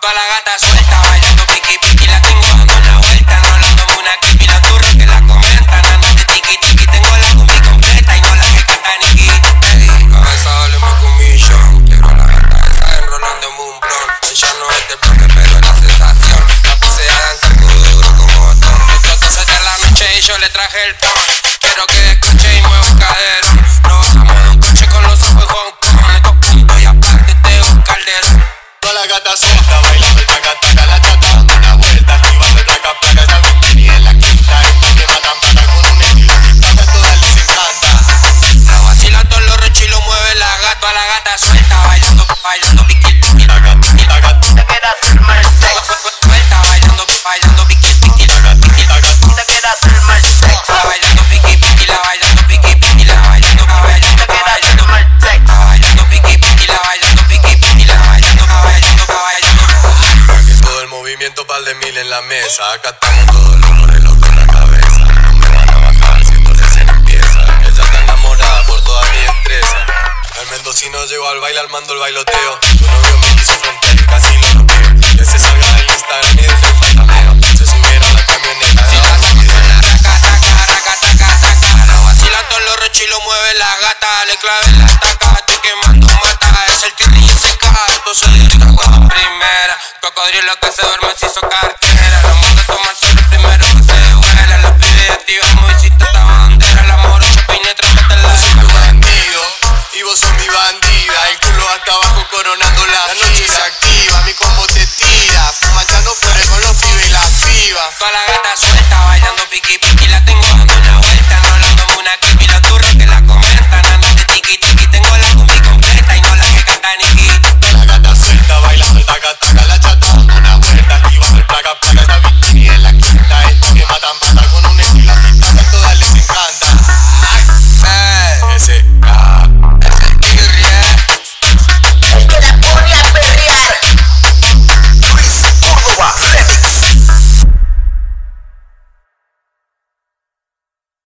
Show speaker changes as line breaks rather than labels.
Toda la gata suelta, bailando piqui piqui, la tengo dando una vuelta, enrolándome una kipi, la turra que la comentan, ando de tiki tiki, tengo la combi completa y no la que canta Niki. Ey, cabeza dale mi comisión, quiero a la gata esa enrolándome un blon. Ella no es del yo le traje el ton. Quiero que escuche y mueva cadera. No bajamos de un coche con los ojos Kong. Estos puntos y aparte te un caldero. Toda la gata suelta, bailando el taca taca, la chata dando una vuelta, activando el placa placa, esa bienvenida en la quinta, vez de matan pata con un estilo, a todas les encanta. La vacila todos los lo mueve la gata, a la gata suelta, bailando, bailando piqui piqui, la gata, la gata, en la mesa. Acá estamos todos los morenos con la cabeza. No me van a bajar si esto recién empieza. Ella está enamorada por toda mi destreza. El mendocino llegó al baile armando el bailoteo. Su novio me quiso frontear y casi lo noqueo. Que se salga del Instagram y desde el pantaleo. Se subieron a la camioneta. Si la suena, raca, taca, raca, taca, taca. La vacila todos los rechos y lo mueve la gata. Le clave la taca, estoy quemando mata. Es el seca, esto se destacó a primera. Cocodrilo que se duerme sin socar arriba. Toda la gata suelta bailando piqui piqui.